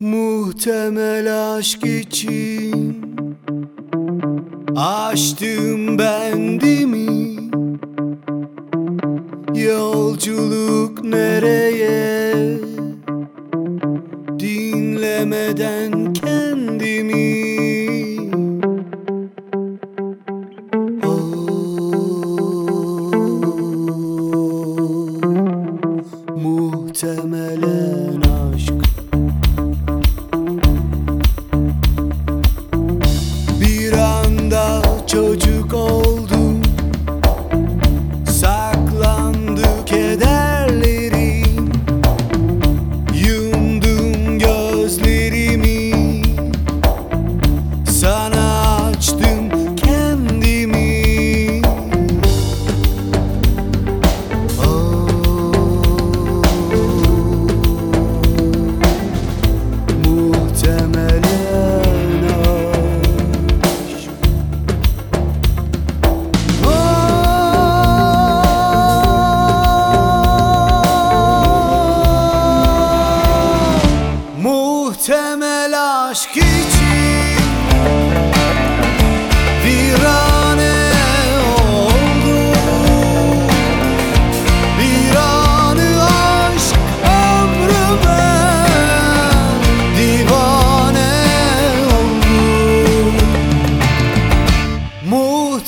Muhtemel aşk için Açtım bendimi. Yolculuk nereye? Dinlemeden kendimi. Oh, Muhtemel Trôi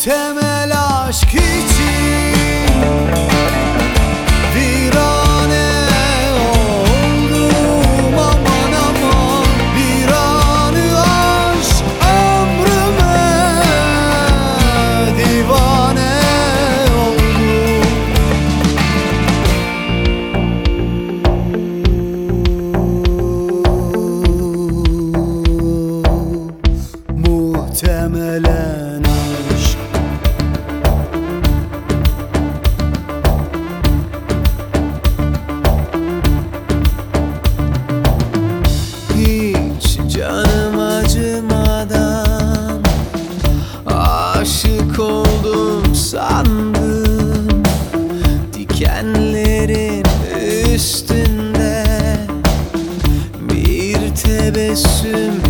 تملا. üstünde bir tebessüm